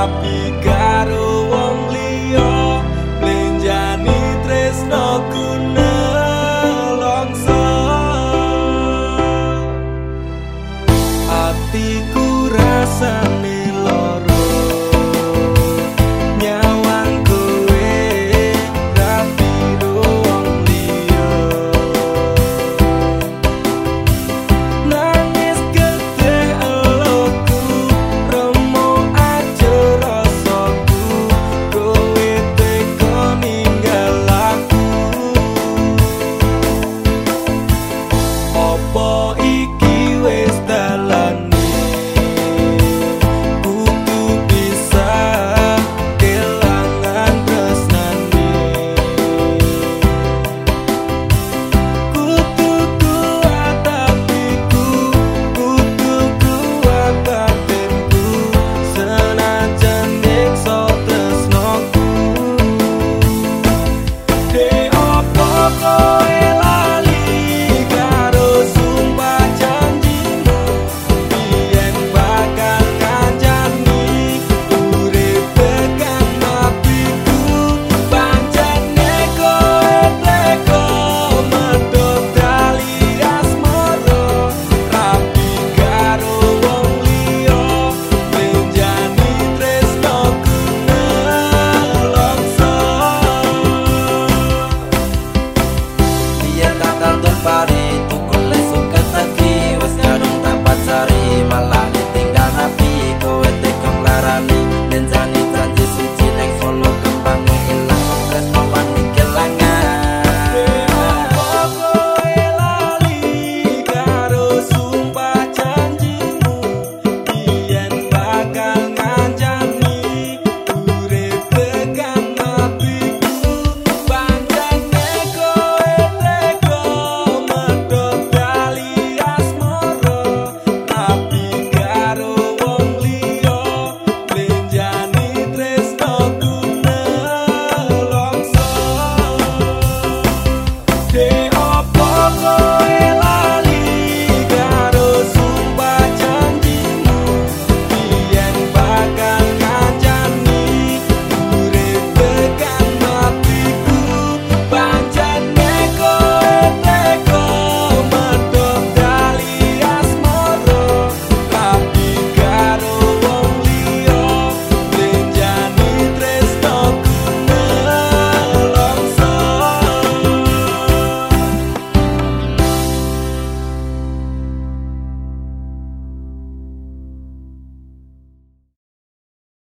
happy guy.